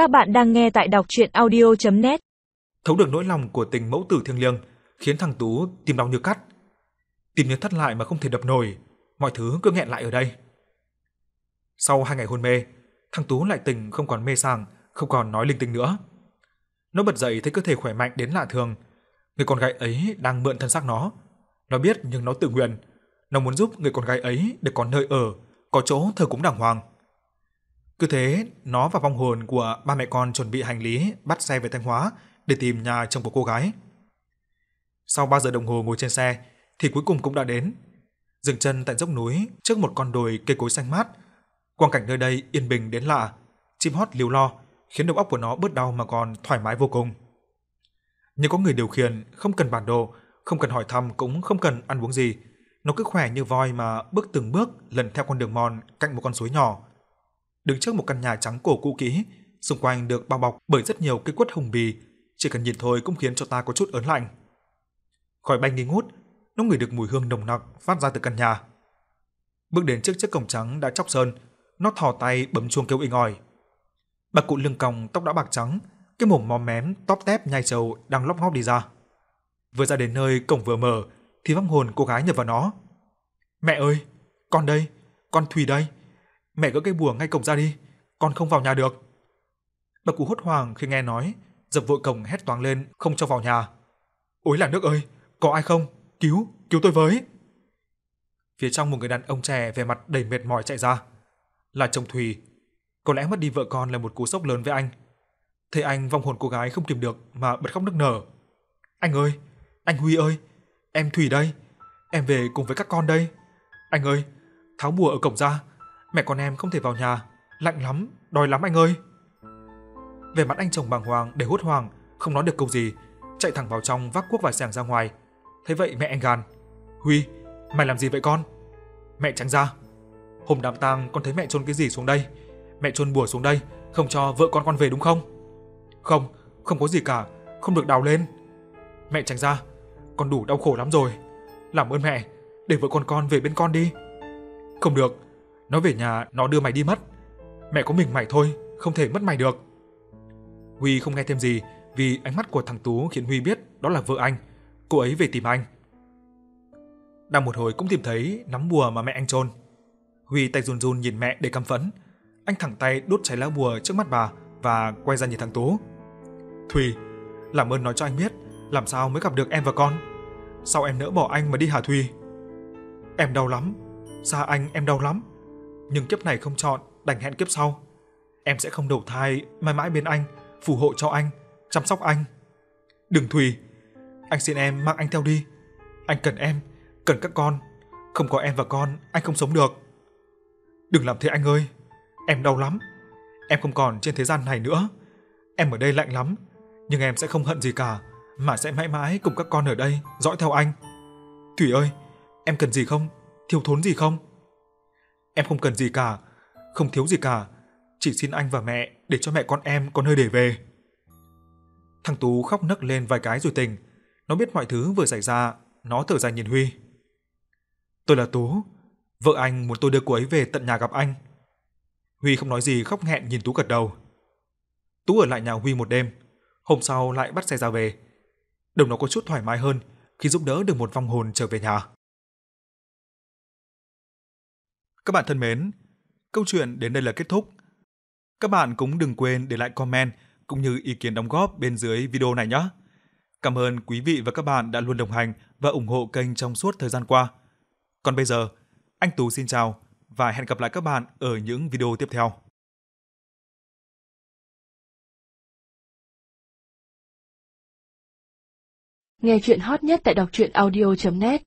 Các bạn đang nghe tại đọc chuyện audio.net Thấu được nỗi lòng của tình mẫu tử thiêng liêng, khiến thằng Tú tim đau như cắt. Tim như thắt lại mà không thể đập nổi, mọi thứ cứ nghẹn lại ở đây. Sau hai ngày hôn mê, thằng Tú lại tỉnh không còn mê sảng, không còn nói linh tinh nữa. Nó bật dậy thấy cơ thể khỏe mạnh đến lạ thường. Người con gái ấy đang mượn thân xác nó. Nó biết nhưng nó tự nguyện. Nó muốn giúp người con gái ấy được có nơi ở, có chỗ thờ cúng đàng hoàng. Cứ thế, nó và vong hồn của ba mẹ con chuẩn bị hành lý bắt xe về Thanh Hóa để tìm nhà chồng của cô gái. Sau 3 giờ đồng hồ ngồi trên xe thì cuối cùng cũng đã đến. Dừng chân tại dốc núi trước một con đồi cây cối xanh mát. Quang cảnh nơi đây yên bình đến lạ, chim hót líu lo, khiến đầu óc của nó bớt đau mà còn thoải mái vô cùng. Nhưng có người điều khiển, không cần bản đồ, không cần hỏi thăm cũng không cần ăn uống gì, nó cứ khỏe như voi mà bước từng bước lần theo con đường mòn cạnh một con suối nhỏ. Đứng trước một căn nhà trắng cổ cũ kỹ, xung quanh được bao bọc bởi rất nhiều cây quất hồng bì, chỉ cần nhìn thôi cũng khiến cho ta có chút ớn lạnh. Khói bay nghi ngút, nó ngửi được mùi hương nồng nặc phát ra từ căn nhà. Bước đến trước chiếc cổng trắng đã chóc sơn, nó thò tay bấm chuông kêu inh ỏi. Bà cụ lưng còng tóc đã bạc trắng, cái mồm móm mém, tóp tép nhai trầu đang lóc ngóc đi ra. Vừa ra đến nơi cổng vừa mở thì vong hồn cô gái nhập vào nó. "Mẹ ơi, con đây, con Thùy đây. Mẹ gỡ cây bùa ngay cổng ra đi, con không vào nhà được." Bà cụ hốt hoảng khi nghe nói, dập vội cổng hét toáng lên không cho vào nhà. "Ôi là nước ơi, có ai không? Cứu, cứu tôi với!" Phía trong một người đàn ông trẻ vẻ mặt đầy mệt mỏi chạy ra. Là chồng Thùy. Có lẽ mất đi vợ con là một cú sốc lớn với anh. Thấy anh vong hồn cô gái không kìm được mà bật khóc nức nở. "Anh ơi, anh Huy ơi, em Thủy đây, em về cùng với các con đây. Anh ơi, tháo bùa ở cổng ra, mẹ con em không thể vào nhà, lạnh lắm, đói lắm anh ơi." Về mặt anh chồng bàng hoàng để hốt hoảng, không nói được câu gì, chạy thẳng vào trong vác cuốc và xẻng ra ngoài. Thấy vậy mẹ anh gan, "Huy, mày làm gì vậy con?" Mẹ tránh ra. "Hôm đám tang con thấy mẹ chôn cái gì xuống đây? Mẹ chôn bùa xuống đây, không cho vợ con con về đúng không?" "Không, không có gì cả, không được đào lên." Mẹ tránh ra, con đủ đau khổ lắm rồi. Làm ơn mẹ, để vợ con con về bên con đi. Không được, nó về nhà nó đưa mày đi mất. Mẹ có mình mày thôi, không thể mất mày được. Huy không nghe thêm gì vì ánh mắt của thằng Tú khiến Huy biết đó là vợ anh, cô ấy về tìm anh. Đang một hồi cũng tìm thấy nắm bùa mà mẹ anh chôn. Huy tay run run nhìn mẹ để căm phẫn. Anh thẳng tay đốt cháy lá bùa trước mắt bà và quay ra nhìn thằng Tú. "Thùy, làm ơn nói cho anh biết làm sao mới gặp được em và con? Sao em nỡ bỏ anh mà đi hả Thùy? Em đau lắm, xa anh em đau lắm. Nhưng kiếp này không chọn, đành hẹn kiếp sau. Em sẽ không đầu thai, mãi mãi bên anh, phù hộ cho anh, chăm sóc anh. Đừng Thùy, anh xin em mang anh theo đi. Anh cần em, cần các con. Không có em và con, anh không sống được. Đừng làm thế anh ơi, em đau lắm. Em không còn trên thế gian này nữa. Em ở đây lạnh lắm, nhưng em sẽ không hận gì cả mà sẽ mãi mãi cùng các con ở đây dõi theo anh. Thủy ơi, em cần gì không? Thiếu thốn gì không? Em không cần gì cả, không thiếu gì cả, chỉ xin anh và mẹ để cho mẹ con em có nơi để về. Thằng Tú khóc nấc lên vài cái rồi tỉnh, nó biết mọi thứ vừa xảy ra, nó thở dài nhìn Huy. Tôi là Tú, vợ anh muốn tôi đưa cô ấy về tận nhà gặp anh. Huy không nói gì khóc nghẹn nhìn Tú gật đầu. Tú ở lại nhà Huy một đêm, hôm sau lại bắt xe ra về Đồng nó có chút thoải mái hơn khi giúp đỡ được một vong hồn trở về nhà. Các bạn thân mến, câu chuyện đến đây là kết thúc. Các bạn cũng đừng quên để lại comment cũng như ý kiến đóng góp bên dưới video này nhé. Cảm ơn quý vị và các bạn đã luôn đồng hành và ủng hộ kênh trong suốt thời gian qua. Còn bây giờ, anh Tú xin chào và hẹn gặp lại các bạn ở những video tiếp theo. Nghe chuyện hot nhất tại đọc truyện audio.net